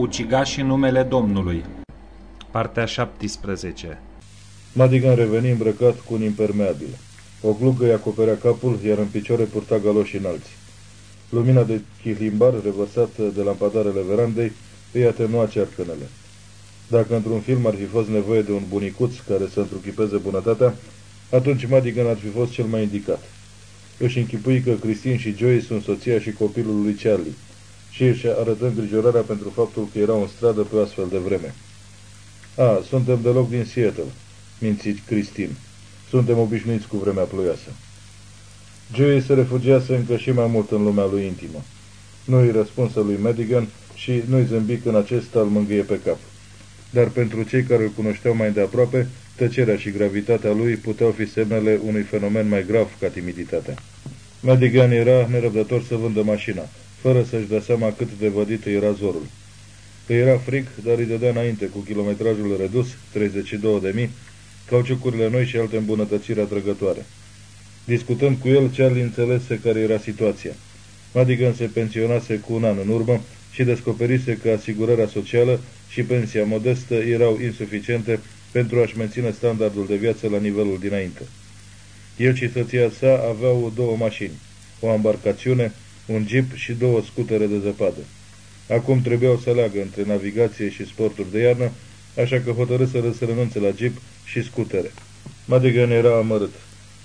Ucigașii numele Domnului Partea 17 Madigan reveni îmbrăcat cu un impermeabil. O glugă îi acoperea capul, iar în picioare purta galoși înalți. Lumina de chihlimbar, revărsată de lampadarele verandei, îi atenua cercânele. Dacă într-un film ar fi fost nevoie de un bunicuț care să întruchipeze bunătatea, atunci Madigan ar fi fost cel mai indicat. Își închipui că Cristin și Joey sunt soția și copilul lui Charlie și își arătă îngrijorarea pentru faptul că erau în stradă pe astfel de vreme. A, suntem deloc din Seattle, mințit Cristin. Suntem obișnuiți cu vremea ploioasă. Joey se refugiase încă și mai mult în lumea lui intimă. Nu-i răspunsă lui Madigan și nu-i zâmbi când acesta îl mângâie pe cap. Dar pentru cei care îl cunoșteau mai de aproape, tăcerea și gravitatea lui puteau fi semnele unui fenomen mai grav ca timiditatea. Madigan era nerăbdător să vândă mașina, fără să-și dea seama cât de vădit era zorul. Îi era fric, dar îi dădea înainte cu kilometrajul redus, 32.000, cauciucurile noi și alte îmbunătățiri atrăgătoare. Discutând cu el, Charlie înțelese care era situația. Madigan se pensionase cu un an în urmă și descoperise că asigurarea socială și pensia modestă erau insuficiente pentru a-și menține standardul de viață la nivelul dinainte. El și soția sa aveau două mașini, o embarcațiune, un jeep și două scutere de zăpadă. Acum trebuiau să leagă între navigație și sporturi de iarnă, așa că hotărâsără să renunțe la jeep și scutere. Madigan era amărât.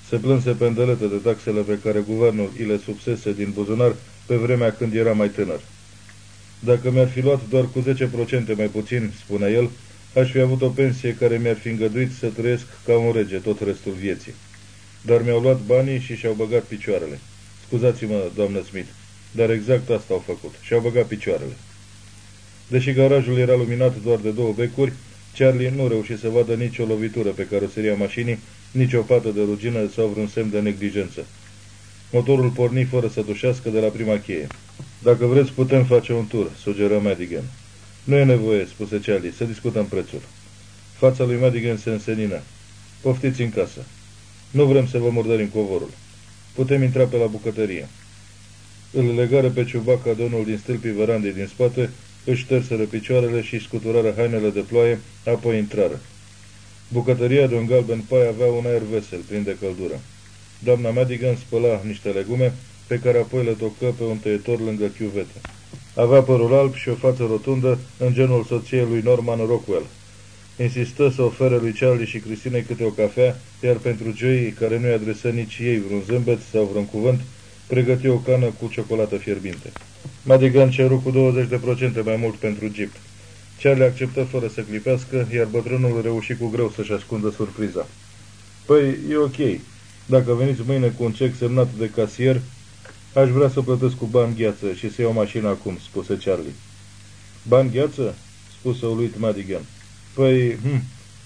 Se plânse pendelete de taxele pe care guvernul îi le subsese din buzunar pe vremea când era mai tânăr. Dacă mi-ar fi luat doar cu 10% mai puțin, spune el, aș fi avut o pensie care mi-ar fi îngăduit să trăiesc ca un rege tot restul vieții. Dar mi-au luat banii și și-au băgat picioarele. Scuzați-mă, doamnă Smith, dar exact asta au făcut. Și-au băgat picioarele. Deși garajul era luminat doar de două becuri, Charlie nu reuși să vadă nicio lovitură pe caroseria mașinii, nici o pată de rugină sau vreun semn de neglijență. Motorul porni fără să dușească de la prima cheie. Dacă vreți, putem face un tur, sugeră Madigan. Nu e nevoie, spuse Charlie, să discutăm prețul. Fața lui Madigan se însenină. Poftiți în casă. Nu vrem să vă murdărim covorul. Putem intra pe la bucătărie. Îl legară pe ciubaca de unul din stâlpii verandei din spate, își șterseră picioarele și scuturară hainele de ploaie, apoi intrară. Bucătăria de un galben pai avea un aer vesel, plin de căldură. Doamna Madigan spăla niște legume, pe care apoi le tocă pe un tăietor lângă chiuvete. Avea părul alb și o față rotundă în genul soției lui Norman Rockwell. Insistă să ofere lui Charlie și Cristinei câte o cafea, iar pentru Joey, care nu-i adresă nici ei vreun zâmbet sau vreun cuvânt, pregăti o cană cu ciocolată fierbinte. Madigan ceru cu 20% mai mult pentru Jeep. Charlie acceptă fără să clipească, iar bătrânul reuși cu greu să-și ascundă surpriza. Păi, e ok. Dacă veniți mâine cu un cec semnat de casier, aș vrea să plătesc cu bani gheață și să iau mașina acum, spuse Charlie. Bani gheață? spuse uluit Madigan. Păi, hm,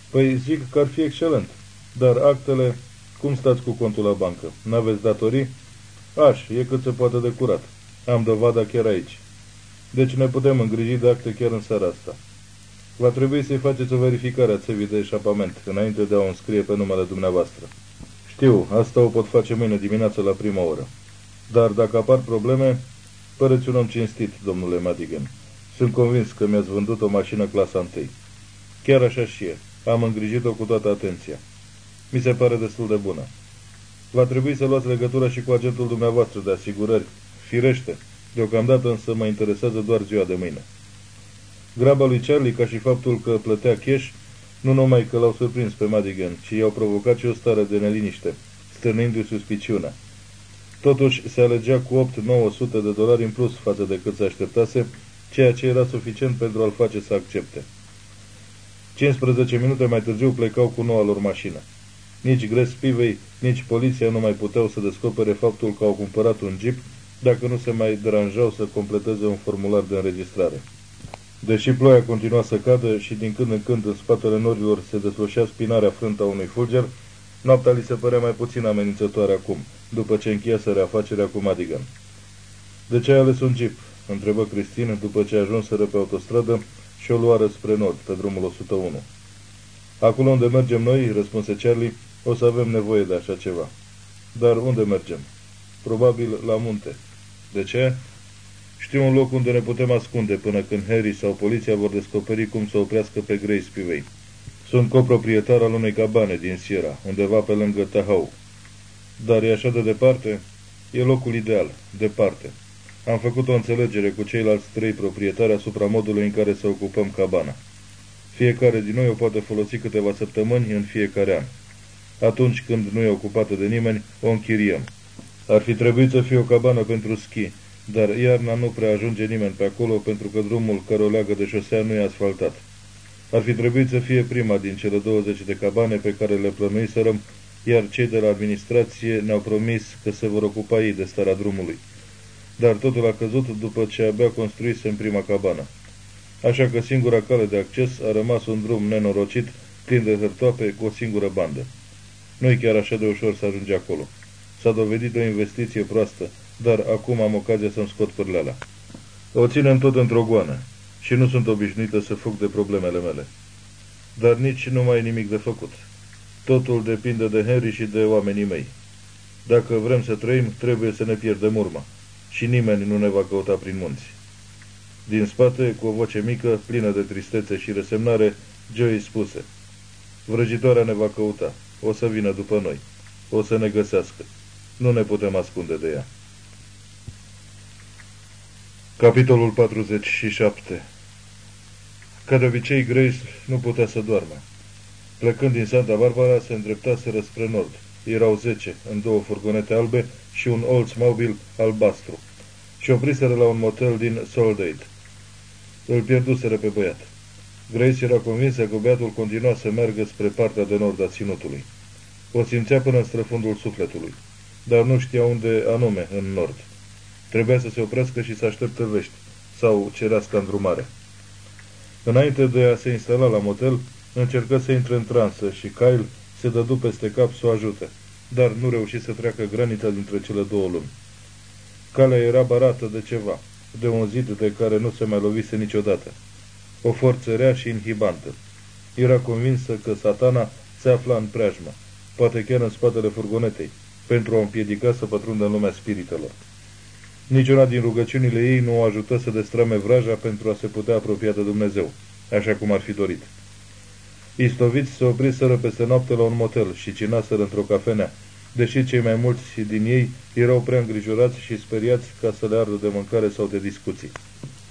păi zic că ar fi excelent. Dar actele, cum stați cu contul la bancă? N-aveți datorii? Aș, e cât se poate de curat. Am dovada chiar aici. Deci ne putem îngriji de acte chiar în seara asta. Va trebui să-i faceți o verificare a țevii de eșapament, înainte de a o înscrie pe numele dumneavoastră. Știu, asta o pot face mâine dimineață la prima oră. Dar dacă apar probleme, păreți un om cinstit, domnule Madigan. Sunt convins că mi-ați vândut o mașină clasa întâi. Chiar așa și e. Am îngrijit-o cu toată atenția. Mi se pare destul de bună. Va trebui să luați legătura și cu agentul dumneavoastră de asigurări. Firește. Deocamdată însă mă interesează doar ziua de mâine. Graba lui Charlie, ca și faptul că plătea cash, nu numai că l-au surprins pe Madigan, ci i-au provocat și o stare de neliniște, stârnindu-i suspiciunea. Totuși, se alegea cu 8-900 de dolari în plus față de cât se așteptase, ceea ce era suficient pentru a-l face să accepte. 15 minute mai târziu plecau cu noua lor mașină. Nici Gres Pivei, nici poliția nu mai puteau să descopere faptul că au cumpărat un jeep dacă nu se mai deranjau să completeze un formular de înregistrare. Deși ploaia continua să cadă și din când în când în spatele norilor se desfășea spinarea frânta unui fulger, noaptea li se părea mai puțin amenințătoare acum, după ce încheiase reafacerea cu Madigan. De ce ai ales un jeep?" întrebă Cristina după ce ajunseră pe autostradă și o luară spre nord, pe drumul 101. Acolo unde mergem noi, răspunse Charlie, o să avem nevoie de așa ceva. Dar unde mergem? Probabil la munte. De ce? Știu un loc unde ne putem ascunde până când Harry sau poliția vor descoperi cum să oprească pe Grace Spivey. Sunt coproprietar al unei cabane din Sierra, undeva pe lângă Tahau. Dar e așa de departe? E locul ideal, departe. Am făcut o înțelegere cu ceilalți trei proprietari asupra modului în care să ocupăm cabana. Fiecare din noi o poate folosi câteva săptămâni în fiecare an. Atunci când nu e ocupată de nimeni, o închiriem. Ar fi trebuit să fie o cabană pentru schi, dar iarna nu prea ajunge nimeni pe acolo pentru că drumul care o leagă de șosea nu e asfaltat. Ar fi trebuit să fie prima din cele 20 de cabane pe care le plănuiserăm, iar cei de la administrație ne-au promis că se vor ocupa ei de starea drumului. Dar totul a căzut după ce abia construise în prima cabană. Așa că singura cale de acces a rămas un drum nenorocit, plin de hârtoape, cu o singură bandă. Nu-i chiar așa de ușor să ajungi acolo. S-a dovedit o investiție proastă, dar acum am ocazia să-mi scot pârleala. O ținem tot într-o goană și nu sunt obișnuită să fug de problemele mele. Dar nici nu mai e nimic de făcut. Totul depinde de Henry și de oamenii mei. Dacă vrem să trăim, trebuie să ne pierdem urma și nimeni nu ne va căuta prin munți. Din spate, cu o voce mică, plină de tristețe și resemnare, Joey spuse, Vrăjitoarea ne va căuta, o să vină după noi, o să ne găsească. Nu ne putem ascunde de ea. Capitolul 47 Ca de obicei, Grace nu putea să doarmă. Plecând din Santa Barbara, se îndreptaseră spre nord. Erau zece, în două furgonete albe și un Oldsmobile albastru. Și opriseră la un motel din Soldate. Îl pierduseră pe băiat. Grace era convinsă că băiatul continua să meargă spre partea de nord a ținutului. O simțea până în străfundul sufletului, dar nu știa unde anume în nord. Trebuia să se oprească și să aștepte vești, sau cerească îndrumare. Înainte de a se instala la motel, încercă să intre în transă și Kyle se dădu peste cap să o ajute, dar nu reuși să treacă granița dintre cele două lumi. Calea era barată de ceva, de un zid de care nu se mai lovise niciodată. O forță rea și inhibantă. Era convinsă că satana se afla în preajmă, poate chiar în spatele furgonetei, pentru a o împiedica să pătrundă în lumea spiritelor. Niciuna din rugăciunile ei nu o ajută să destrame vraja pentru a se putea apropia de Dumnezeu, așa cum ar fi dorit. Istoviți se opriseră peste noapte la un motel și cinaseră într-o cafenea, deși cei mai mulți din ei erau prea îngrijorați și speriați ca să le ardă de mâncare sau de discuții.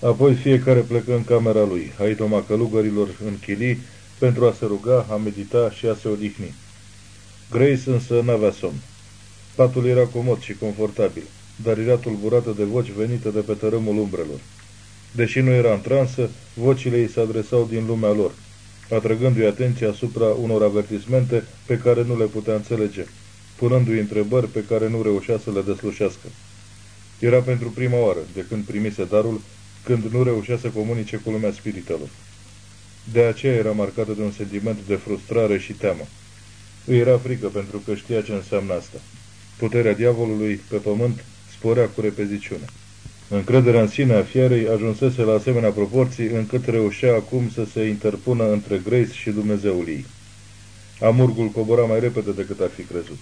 Apoi fiecare plecă în camera lui, haitoma călugărilor în chilii, pentru a se ruga, a medita și a se odihni. Grace însă n-avea somn. Patul era comod și confortabil, dar era tulburată de voci venite de pe tărâmul umbrelor. Deși nu era în transă, vocile ei se adresau din lumea lor, atrăgându-i atenția asupra unor avertismente pe care nu le putea înțelege, punându-i întrebări pe care nu reușea să le deslușească. Era pentru prima oară, de când primise darul, când nu reușea să comunice cu lumea spiritelor. De aceea era marcată de un sentiment de frustrare și teamă. Îi era frică pentru că știa ce înseamnă asta. Puterea diavolului pe pământ sporea cu repeziciune. Încrederea în sine a fierei ajunsese la asemenea proporții încât reușea acum să se interpună între Grace și Dumnezeul ei. Amurgul cobora mai repede decât ar fi crezut.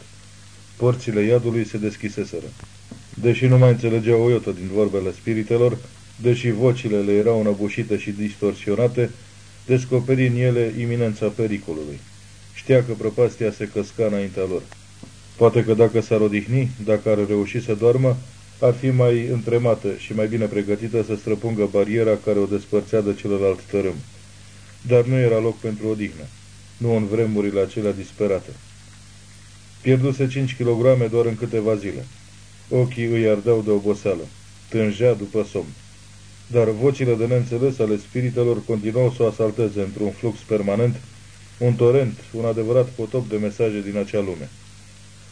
Porțile iadului se deschiseseră. Deși nu mai înțelegea o iotă din vorbele spiritelor, deși vocile le erau înăbușite și distorsionate, descoperi în ele iminența pericolului. Știa că prăpastia se căsca înaintea lor. Poate că dacă s-ar odihni, dacă ar reuși să doarmă, ar fi mai întremată și mai bine pregătită să străpungă bariera care o despărțea de celălalt tărâm. Dar nu era loc pentru odihnă, nu în vremurile acelea disperate. Pierduse 5 kg doar în câteva zile. Ochii îi ardeau de oboseală. Tângea după somn. Dar vocile de neînțeles ale spiritelor continuau să o asalteze într-un flux permanent, un torent, un adevărat potop de mesaje din acea lume.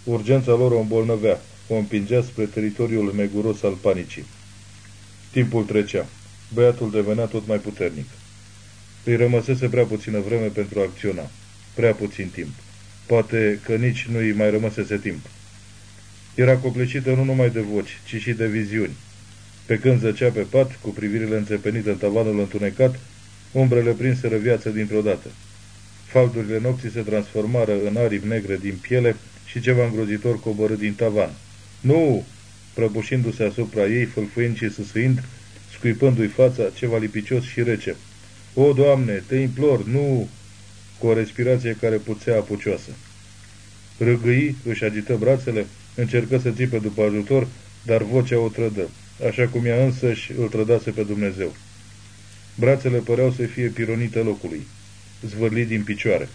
Urgența lor o îmbolnăvea, o împingea spre teritoriul neguros al panicii. Timpul trecea. Băiatul devenea tot mai puternic. Îi rămăsese prea puțină vreme pentru a acționa. Prea puțin timp. Poate că nici nu îi mai rămăsese timp. Era copleșită nu numai de voci, ci și de viziuni. Pe când zăcea pe pat, cu privirile înțepenite în tavanul întunecat, umbrele prinseră viață dintr-o dată. Faldurile nopții se transformară în aripi negre din piele și ceva îngrozitor coborâ din tavan. Nu!" Prăbușindu-se asupra ei, fâlfâind și săsâind, scuipându-i fața ceva lipicios și rece. O, Doamne, te implor, nu!" cu o respirație care puțea apucioasă. Râgâi, își agită brațele, încercă să țipe după ajutor, dar vocea o trădă, așa cum ea însăși îl trădase pe Dumnezeu. Brațele păreau să fie pironite locului, zvârli din picioare,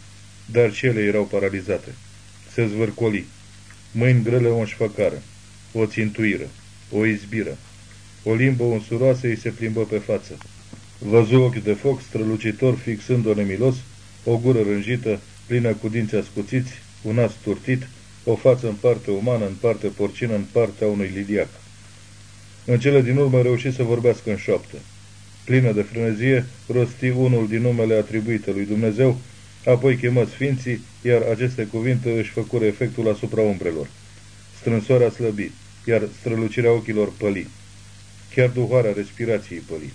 dar cele erau paralizate. Se zvârcoli. Mâini grele o înșfăcară, o țintuiră, o izbiră. O limbă unsuroasă îi se plimbă pe față. Văzu ochi de foc strălucitor fixând-o nemilos, o gură rânjită, plină cu dinți ascuțiți, un nas turtit, o față în parte umană, în parte porcină, în partea unui liliac. În cele din urmă reuși să vorbească în șoaptă. Plină de frânezie, rosti unul din numele atribuite lui Dumnezeu, apoi chemă sfinții, iar aceste cuvinte își făcură efectul asupra umbrelor. Strânsoarea slăbi, iar strălucirea ochilor păli. Chiar duhoarea respirației păli.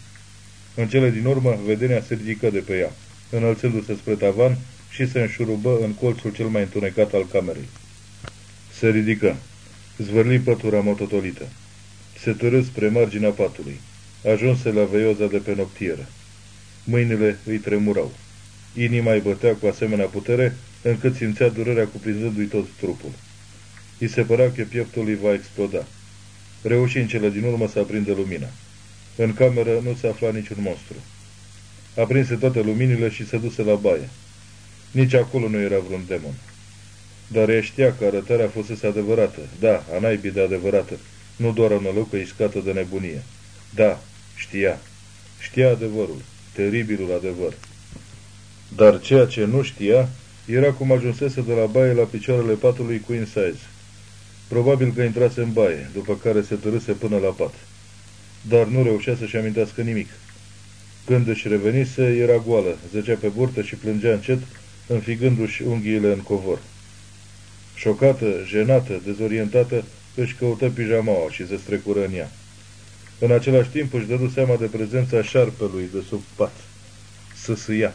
În cele din urmă, vedenia se ridică de pe ea, înălțându-se spre tavan și se înșurubă în colțul cel mai întunecat al camerei. Se ridică. Zvârli pătura mototolită. Se târâ spre marginea patului. Ajunse la veioza de pe noptieră. Mâinile îi tremurau. Inima îi bătea cu asemenea putere, încât simțea durerea cuprinzându-i tot trupul. I se părea că pieptul îi va exploda. Reuși în cele din urmă să aprinde lumina. În cameră nu se afla niciun monstru. Aprinse toate luminile și se duse la baie. Nici acolo nu era vreun demon. Dar ea știa că arătarea fusese adevărată. Da, a naibii de adevărată. Nu doar o nălucă iscată de nebunie. Da, știa. Știa adevărul. Teribilul adevăr. Dar ceea ce nu știa era cum ajunsese de la baie la picioarele patului Queen Size. Probabil că intrase în baie, după care se târâse până la pat. Dar nu reușea să-și amintească nimic. Când își revenise, era goală, zăcea pe burtă și plângea încet, înfigându-și unghiile în covor. Șocată, jenată, dezorientată, își căută pijamaua și se strecură în ea. În același timp își dădu seama de prezența șarpelui de sub pat. Săsâia.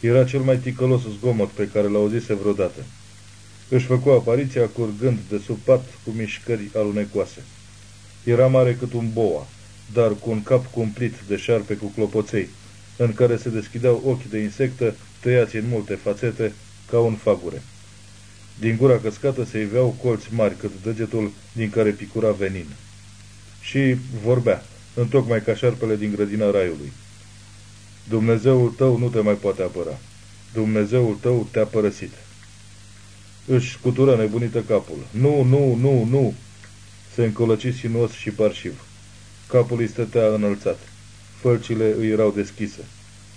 Era cel mai ticălos zgomot pe care l-auzise vreodată. Își făcu apariția curgând de sub pat cu mișcări alunecoase. Era mare cât un boa, dar cu un cap cumplit de șarpe cu clopoței, în care se deschideau ochi de insectă tăiați în multe fațete, ca un fagure. Din gura căscată se iveau colți mari cât degetul din care picura venin. Și vorbea, întocmai ca șarpele din grădina raiului. Dumnezeul tău nu te mai poate apăra. Dumnezeul tău te-a părăsit. Își scutură nebunită capul. Nu, nu, nu, nu! Se încolăci sinuos și parșiv. Capul îi stătea înălțat. Fălcile îi erau deschise.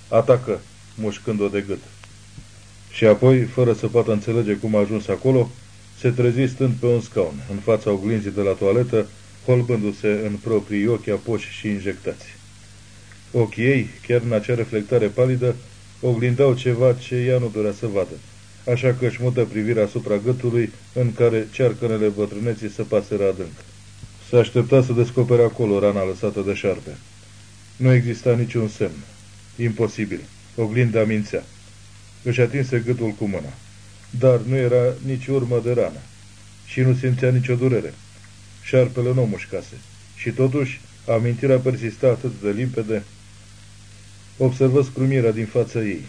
Atacă, mușcând-o de gât. Și apoi, fără să poată înțelege cum a ajuns acolo, se trezi stând pe un scaun, în fața oglinzii de la toaletă, holbându-se în proprii ochi apoși și injectați. Ochii ei, chiar în acea reflectare palidă, oglindau ceva ce ea nu dorea să vadă, așa că își mută privirea asupra gâtului în care cearcănele bătrâneții se paseră adânc. Se aștepta să descopere acolo rana lăsată de șarpe. Nu exista niciun semn. Imposibil. Oglinda mințea. Își atinse gâtul cu mâna. Dar nu era nici urmă de rană. Și nu simțea nicio durere. Șarpele nu mușcase. Și totuși, amintirea persista atât de limpede. Observă scrumirea din fața ei.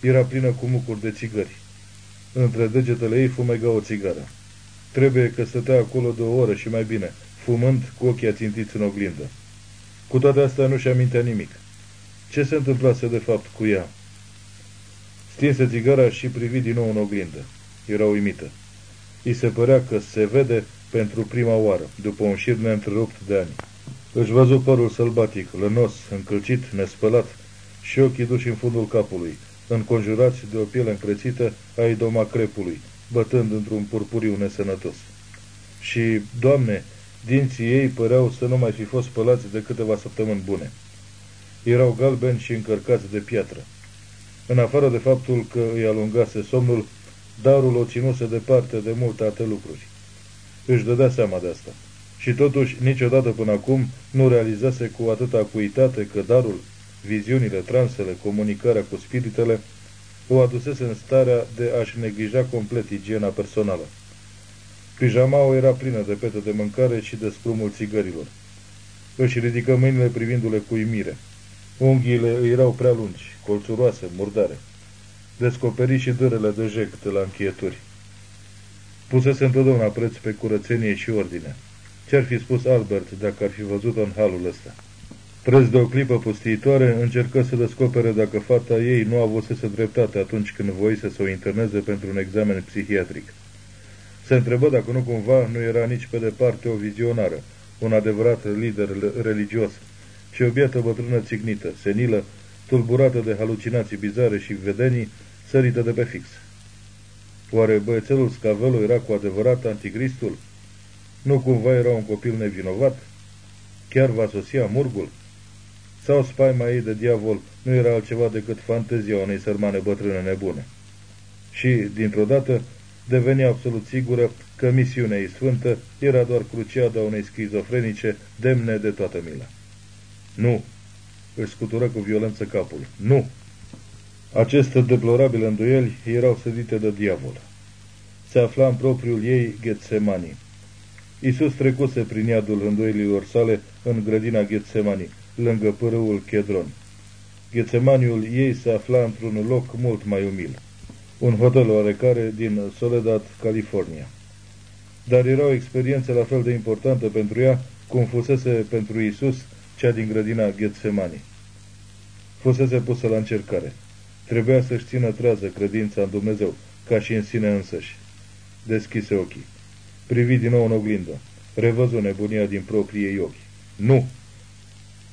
Era plină cu mucuri de țigări. Între degetele ei fumega o țigară. Trebuie că stătea acolo de o oră și mai bine, fumând cu ochii ațintiți în oglindă. Cu toate astea nu-și amintea nimic. Ce se întâmplase de fapt cu ea? Stinse țigara și privi din nou în oglindă. Era uimită. I se părea că se vede pentru prima oară, după un șir neîntrerupt de ani. Își văzu părul sălbatic, lănos, încălcit, nespălat și ochii duși în fundul capului, înconjurați de o piele încrețită a idoma crepului, bătând într-un purpuriu nesănătos. Și, Doamne, dinții ei păreau să nu mai fi fost spălați de câteva săptămâni bune. Erau galbeni și încărcați de piatră. În afară de faptul că îi alungase somnul, darul o ținuse departe de multe alte lucruri. Își dădea seama de asta. Și totuși, niciodată până acum, nu realizase cu atâta acuitate că darul, viziunile, transele, comunicarea cu spiritele, o adusese în starea de a-și neglija complet igiena personală. Pijamaua era plină de pete de mâncare și de sprumul țigărilor. Își ridică mâinile privindu-le cu uimire. Unghiile îi erau prea lungi, colțuroase, murdare. Descoperi și dârele de ject la închieturi. Pusese întotdeauna preț pe curățenie și ordine. Ce-ar fi spus Albert dacă ar fi văzut-o în halul ăsta? Preț de o clipă pustiitoare, încercă să descopere dacă fata ei nu avusese dreptate atunci când voise să o interneze pentru un examen psihiatric. Se întrebă dacă nu cumva nu era nici pe departe o vizionară, un adevărat lider religios, ci o biată bătrână țignită, senilă, tulburată de halucinații bizare și vedenii, sărită de pe fix. Oare băiețelul Scavelo era cu adevărat anticristul? Nu cumva era un copil nevinovat? Chiar va sosi amurgul? Sau spaima ei de diavol nu era altceva decât fantezia unei sărmane bătrâne nebune? Și, dintr-o dată, deveni absolut sigură că misiunea ei sfântă era doar cruciada unei schizofrenice demne de toată mila. Nu! Își scutură cu violență capul. Nu! Aceste deplorabile îndoieli erau sădite de diavol. Se afla în propriul ei Ghetsemani. Iisus trecuse prin iadul îndoielilor sale în grădina Ghetsemani, lângă pârâul Chedron. Ghetsemaniul ei se afla într-un loc mult mai umil, un hotel oarecare din Soledad, California. Dar era o experiență la fel de importantă pentru ea cum fusese pentru Iisus cea din grădina Ghetsemani. Fusese pusă la încercare. Trebuia să-și țină trează credința în Dumnezeu, ca și în sine însăși. Deschise ochii. Privi din nou în oglindă. Revăzu nebunia din proprii ei ochi. Nu!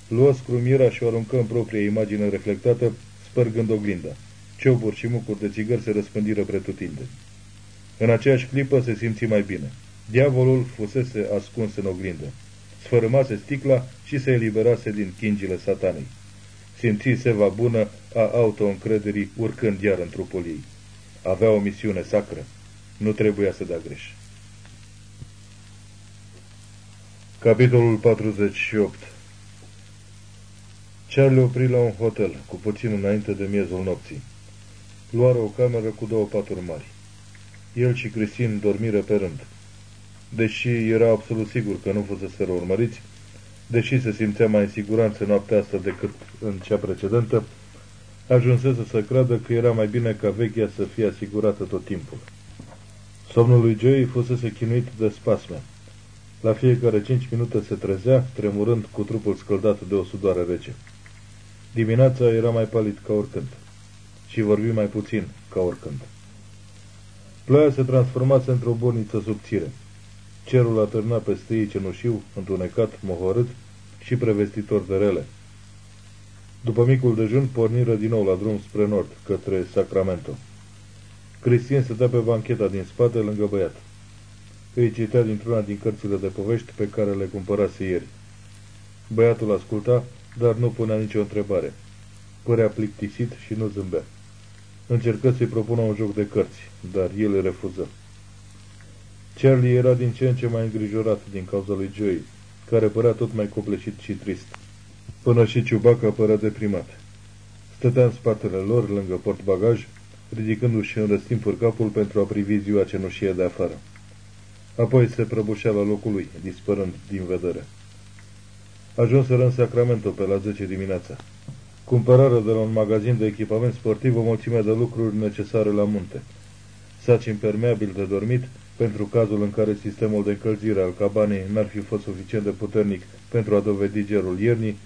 Luă scrumiera și o aruncă în propria imagine reflectată, spărgând oglinda. Cioburi și mucuri de țigări se răspândiră pretutinde. În aceeași clipă se simți mai bine. Diavolul fusese ascuns în oglindă. Sfărâmase sticla și se eliberase din chingile satanei. Simți seva bună a autoîncrederii urcând iar în trupul ei. Avea o misiune sacră. Nu trebuia să dea greș. Capitolul 48 Charlie opri la un hotel, cu puțin înainte de miezul nopții. Luară o cameră cu două paturi mari. El și Cristin dormiră pe rând. Deși era absolut sigur că nu fusese urmăriți, deși se simțea mai în siguranță noaptea asta decât în cea precedentă, ajunsese să creadă că era mai bine ca vechea să fie asigurată tot timpul. Somnul lui Joey fusese chinuit de spasme. La fiecare cinci minute se trezea, tremurând cu trupul scăldat de o sudoare rece. Dimineața era mai palid ca oricând și vorbi mai puțin ca oricând. Ploaia se transformase într-o borniță subțire. Cerul atârna peste ei cenușiu, întunecat, mohorât și prevestitor de rele. După micul dejun, porniră din nou la drum spre nord, către Sacramento. Cristin stătea pe bancheta din spate, lângă băiat. Îi citea dintr-una din cărțile de povești pe care le cumpărase ieri. Băiatul asculta, dar nu punea nicio întrebare. Părea plictisit și nu zâmbea. Încercă să-i propună un joc de cărți, dar el le refuză. Charlie era din ce în ce mai îngrijorat din cauza lui Joey, care părea tot mai copleșit și trist. Până și Ciubaca părea deprimat. Stătea în spatele lor, lângă portbagaj, ridicându-și în răstimpuri capul pentru a privi ziua cenușie de afară. Apoi se prăbușea la locul lui, dispărând din vedere. Ajunseră în Sacramento pe la 10 dimineața. Cumpărară de la un magazin de echipament sportiv o mulțime de lucruri necesare la munte. Saci impermeabil de dormit, pentru cazul în care sistemul de încălzire al cabanei n-ar fi fost suficient de puternic pentru a dovedi gerul iernii,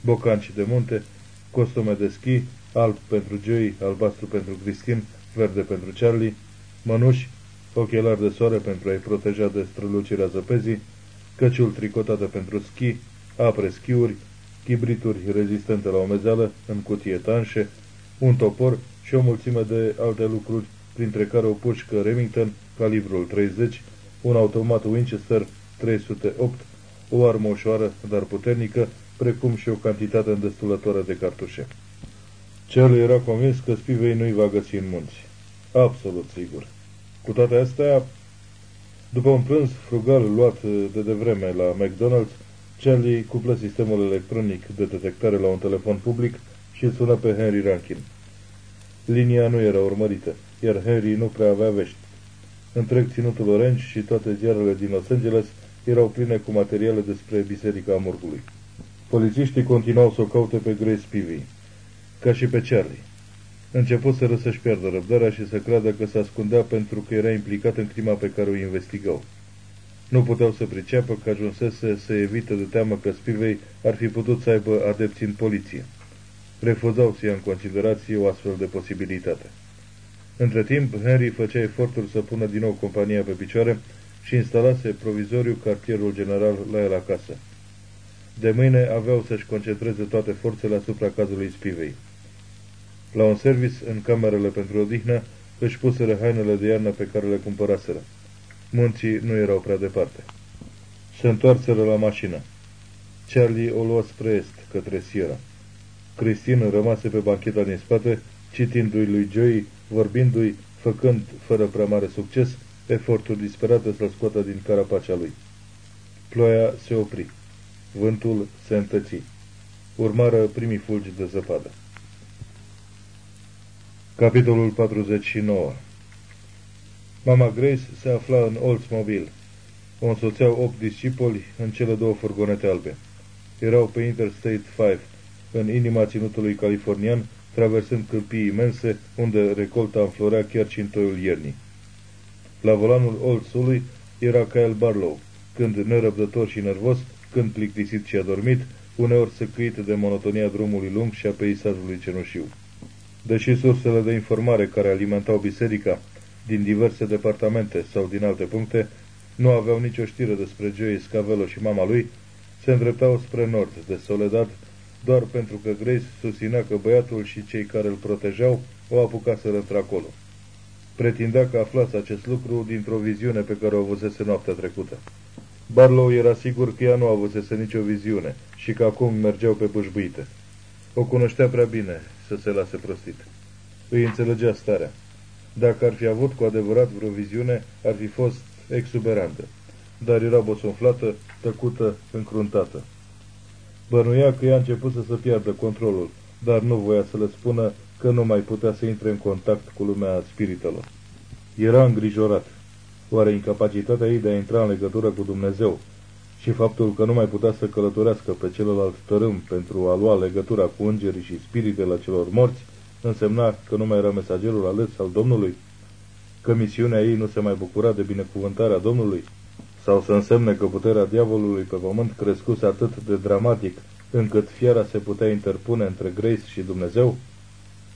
bocanci de munte, costume de schi, alb pentru Joey, albastru pentru Cristin, verde pentru Charlie, mănuși, ochelari de soare pentru a-i proteja de strălucirea zăpezii, căciul tricotate pentru schi, apre schiuri, chibrituri rezistente la omezeală în cutie tanșe, un topor și o mulțime de alte lucruri, printre care o pușcă Remington, calibrul 30, un automat Winchester 308, o armă ușoară, dar puternică, precum și o cantitate îndestulătoare de cartușe. Charlie era convins că spivei nu-i va găsi în munți. Absolut sigur. Cu toate astea, după un prânz frugal luat de devreme la McDonald's, Charlie cuplă sistemul electronic de detectare la un telefon public și sună pe Henry Rankin. Linia nu era urmărită, iar Henry nu prea avea vești. Întreg ținutul Orange și toate ziarele din Los Angeles erau pline cu materiale despre Biserica Amurgului. Polițiștii continuau să o caute pe Grace Spivey, ca și pe Charlie. Început să să-și pierdă răbdarea și să creadă că se ascundea pentru că era implicat în crima pe care o investigau. Nu puteau să priceapă că ajunsese să evite de teamă că Spivei ar fi putut să aibă adepți în poliție. Refuzau să ia în considerație o astfel de posibilitate. Între timp, Henry făcea eforturi să pună din nou compania pe picioare și instalase provizoriu cartierul general la el acasă. De mâine aveau să-și concentreze toate forțele asupra cazului Spivei. La un service în camerele pentru odihnă își puseră hainele de iarnă pe care le cumpăraseră. Munții nu erau prea departe. Se întoarseră la mașină. Charlie o lua spre est, către Sierra. Cristin rămase pe bancheta din spate, citindu-i lui Joey, vorbindu-i, făcând, fără prea mare succes, eforturi disperate să-l scoată din carapacea lui. Ploaia se opri. Vântul se întăți. Urmară primii fulgi de zăpadă. Capitolul 49 Mama Grace se afla în Oldsmobile. O însoțeau opt discipoli în cele două furgonete albe. Erau pe Interstate 5, în inima ținutului californian, traversând câmpii imense, unde recolta înflorea chiar și în toiul iernii. La volanul Oldsului era Kyle Barlow, când nerăbdător și nervos, când plictisit și adormit, uneori săcâit de monotonia drumului lung și a peisajului cenușiu. Deși sursele de informare care alimentau biserica din diverse departamente sau din alte puncte nu aveau nicio știre despre Joey Scavello și mama lui, se îndreptau spre nord de Soledad doar pentru că Grace susținea că băiatul și cei care îl protejau o apucaseră într-acolo. Pretindea că aflați acest lucru dintr-o viziune pe care o avusese noaptea trecută. Barlow era sigur că ea nu avusese nicio viziune și că acum mergeau pe bâșbuite. O cunoștea prea bine să se lase prostit. Îi înțelegea starea. Dacă ar fi avut cu adevărat vreo viziune, ar fi fost exuberantă. Dar era bosonflată, tăcută, încruntată. Bănuia că ea a început să se piardă controlul, dar nu voia să le spună că nu mai putea să intre în contact cu lumea spiritelor. Era îngrijorat. Oare incapacitatea ei de a intra în legătură cu Dumnezeu și faptul că nu mai putea să călătorească pe celălalt tărâm pentru a lua legătura cu îngerii și spiritele celor morți, însemna că nu mai era mesagerul ales al Domnului? Că misiunea ei nu se mai bucura de binecuvântarea Domnului? Sau să însemne că puterea diavolului pe pământ crescuse atât de dramatic, încât fiera se putea interpune între Grace și Dumnezeu?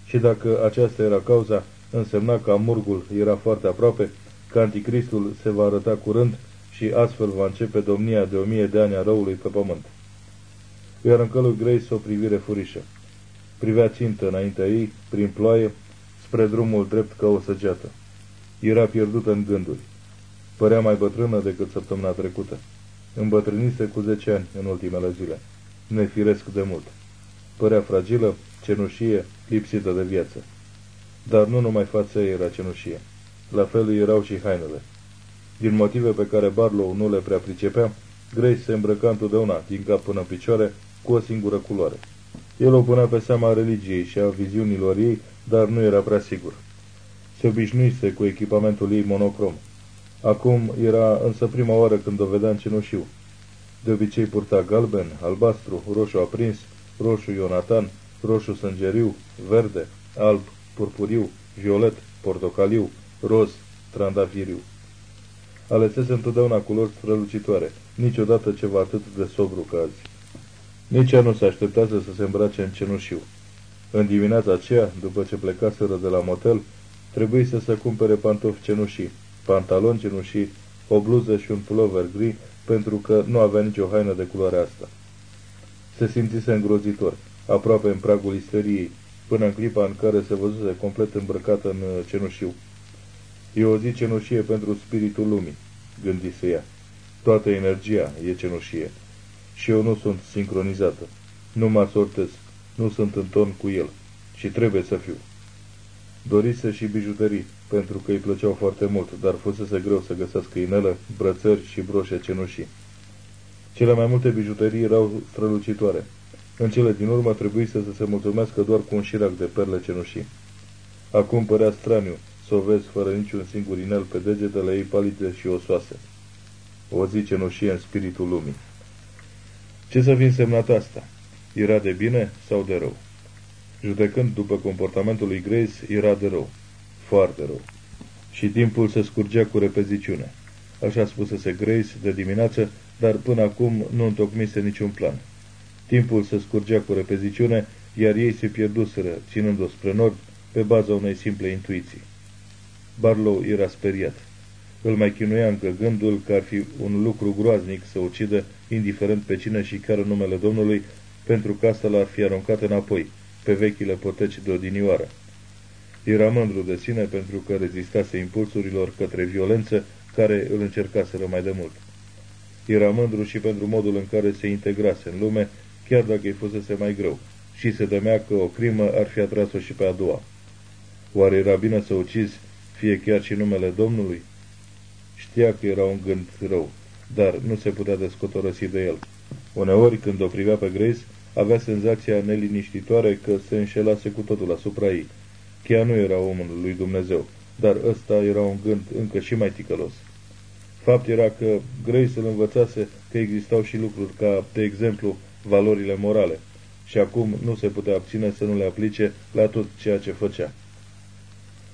Și dacă aceasta era cauza, însemna că amurgul era foarte aproape, că anticristul se va arăta curând și astfel va începe domnia de o mie de ani a răului pe pământ. Îi aruncă lui Grace o privire furișă. Privea țintă înaintea ei, prin ploaie, spre drumul drept ca o săgeată. Era pierdută în gânduri. Părea mai bătrână decât săptămâna trecută. Îmbătrânise cu zece ani în ultimele zile. Nefiresc de mult. Părea fragilă, cenușie, lipsită de viață. Dar nu numai fața ei era cenușie. La fel erau și hainele. Din motive pe care Barlow nu le prea pricepea, Grace se îmbrăca întotdeauna, din cap până în picioare, cu o singură culoare. El o punea pe seama religiei și a viziunilor ei, dar nu era prea sigur. Se obișnuise cu echipamentul ei monocrom. Acum era însă prima oară când o vedea în cenușiu. De obicei purta galben, albastru, roșu aprins, roșu ionatan, roșu sângeriu, verde, alb, purpuriu, violet, portocaliu, roz, trandafiriu. Alesese întotdeauna culori strălucitoare, niciodată ceva atât de sobru ca azi. Nici ea nu se așteptase să se îmbrace în cenușiu. În dimineața aceea, după ce plecaseră de la motel, trebuie să se cumpere pantofi cenușii, pantaloni cenușii, o bluză și un pulover gri, pentru că nu avea nicio haină de culoarea asta. Se simțise îngrozitor, aproape în pragul isteriei, până în clipa în care se văzuse complet îmbrăcată în uh, cenușiu. E o zi cenușie pentru spiritul lumii, gândise ea. Toată energia e cenușie și eu nu sunt sincronizată. Nu mă asortez, nu sunt în ton cu el și trebuie să fiu. Dorise și bijuterii, pentru că îi plăceau foarte mult, dar fusese greu să găsească inelă, brățări și broșe cenușii. Cele mai multe bijuterii erau strălucitoare. În cele din urmă trebuie să se mulțumească doar cu un șirac de perle cenușii. Acum părea straniu să o vezi fără niciun singur inel pe degetele ei palide și osoase. O zi cenușie în spiritul lumii. Ce să fi însemnat asta? Era de bine sau de rău? Judecând după comportamentul lui Grace, era de rău. Foarte rău. Și timpul se scurgea cu repeziciune. Așa spusese Grace de dimineață, dar până acum nu întocmise niciun plan. Timpul se scurgea cu repeziciune, iar ei se pierduseră, ținând-o spre nord, pe baza unei simple intuiții. Barlow era speriat. Îl mai chinuia încă gândul că ar fi un lucru groaznic să ucidă, indiferent pe cine și chiar în numele Domnului, pentru că asta l-ar fi aruncat înapoi, pe vechile poteci de odinioară. Era mândru de sine pentru că rezistase impulsurilor către violență care îl încercaseră mai de mult. Era mândru și pentru modul în care se integrase în lume, chiar dacă îi fusese mai greu, și se temea că o crimă ar fi atras-o și pe a doua. Oare era bine să ucizi, fie chiar și numele Domnului? Știa că era un gând rău, dar nu se putea descotorosi de el. Uneori, când o privea pe Grace, avea senzația neliniștitoare că se înșelase cu totul asupra ei. Chiar nu era omul lui Dumnezeu, dar ăsta era un gând încă și mai ticălos. Fapt era că Grace îl învățase că existau și lucruri ca, de exemplu, valorile morale, și acum nu se putea abține să nu le aplice la tot ceea ce făcea.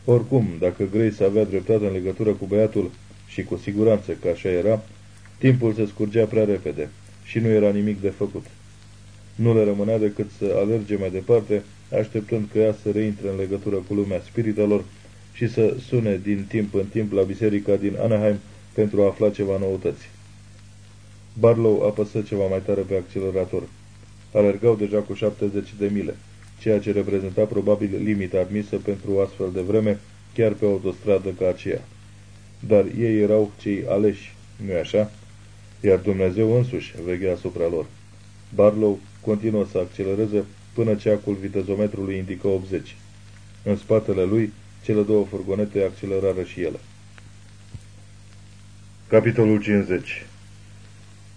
Oricum, dacă Grace avea dreptate în legătură cu băiatul, și cu siguranță că așa era, timpul se scurgea prea repede și nu era nimic de făcut. Nu le rămânea decât să alerge mai departe, așteptând că ea să reintre în legătură cu lumea spiritelor și să sune din timp în timp la biserica din Anaheim pentru a afla ceva noutăți. Barlow apăsă ceva mai tare pe accelerator. Alergau deja cu 70 de mile, ceea ce reprezenta probabil limita admisă pentru o astfel de vreme, chiar pe o autostradă ca aceea. Dar ei erau cei aleși, nu-i așa? Iar Dumnezeu însuși veghea asupra lor. Barlow continuă să accelereze până ceacul vitezometrului indică 80. În spatele lui, cele două furgonete accelerară și ele. Capitolul 50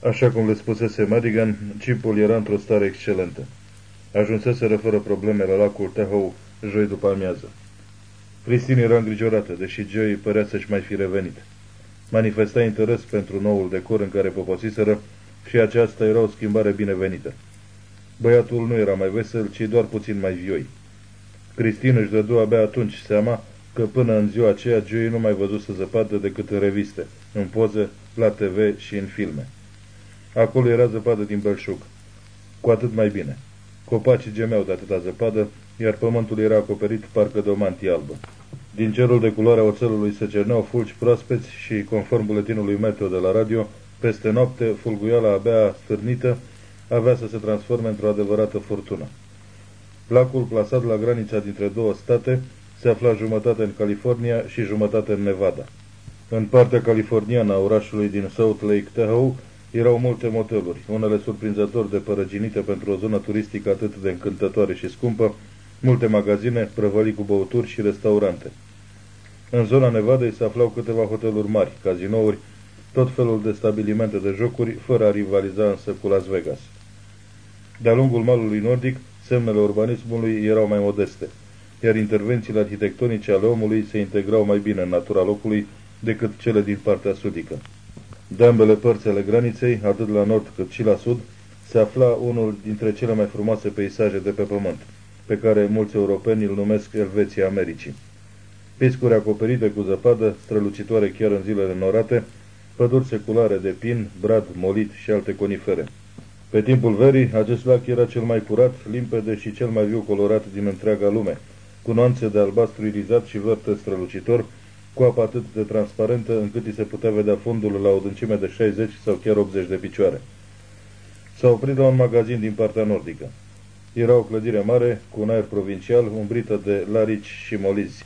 Așa cum le spusese Madigan, Cimpul era într-o stare excelentă. Ajunseseră fără probleme la lacul Tahoe joi după amiază. Christine era îngrijorată, deși Joey părea să-și mai fi revenit. Manifesta interes pentru noul decor în care poposiseră și aceasta era o schimbare binevenită. Băiatul nu era mai vesel, ci doar puțin mai vioi. Cristin își dădu abia atunci seama că până în ziua aceea Joey nu mai văzuse zăpadă decât în reviste, în poze, la TV și în filme. Acolo era zăpadă din belșug. Cu atât mai bine. Copacii gemeau de atâta zăpadă, iar pământul era acoperit parcă de o mantie albă. Din cerul de culoare oțelului se cerneau fulgi proaspeți și, conform buletinului meteo de la radio, peste noapte, fulguiala abia stârnită avea să se transforme într-o adevărată furtună. Placul, plasat la granița dintre două state, se afla jumătate în California și jumătate în Nevada. În partea californiană a orașului din South Lake Tahoe erau multe moteluri, unele surprinzător de părăginite pentru o zonă turistică atât de încântătoare și scumpă, multe magazine, prăvălii cu băuturi și restaurante. În zona Nevadei se aflau câteva hoteluri mari, cazinouri, tot felul de stabilimente de jocuri, fără a rivaliza însă cu Las Vegas. De-a lungul malului nordic, semnele urbanismului erau mai modeste, iar intervențiile arhitectonice ale omului se integrau mai bine în natura locului decât cele din partea sudică. De ambele părți ale graniței, atât la nord cât și la sud, se afla unul dintre cele mai frumoase peisaje de pe pământ, pe care mulți europeni îl numesc Elveția Americii. Piscuri acoperite cu zăpadă, strălucitoare chiar în zilele norate, păduri seculare de pin, brad, molit și alte conifere. Pe timpul verii, acest lac era cel mai curat, limpede și cel mai viu colorat din întreaga lume, cu nuanțe de albastru irizat și verde strălucitor, cu apă atât de transparentă încât îi se putea vedea fundul la o dâncime de 60 sau chiar 80 de picioare. S-a oprit la un magazin din partea nordică. Era o clădire mare, cu un aer provincial, umbrită de larici și molizi.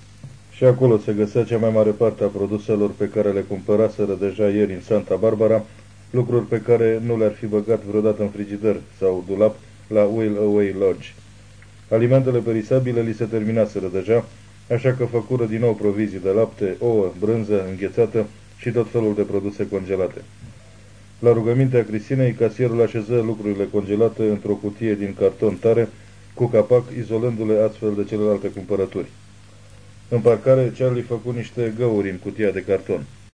Și acolo se găsea cea mai mare parte a produselor pe care le cumpăraseră deja ieri în Santa Barbara, lucruri pe care nu le-ar fi băgat vreodată în frigider sau dulap la Will Away Lodge. Alimentele perisabile li se terminaseră deja, așa că făcură din nou provizii de lapte, ouă, brânză, înghețată și tot felul de produse congelate. La rugămintea Cristinei, casierul așeză lucrurile congelate într-o cutie din carton tare, cu capac, izolându-le astfel de celelalte cumpărături. În parcare, Charlie făcu niște găuri în cutia de carton.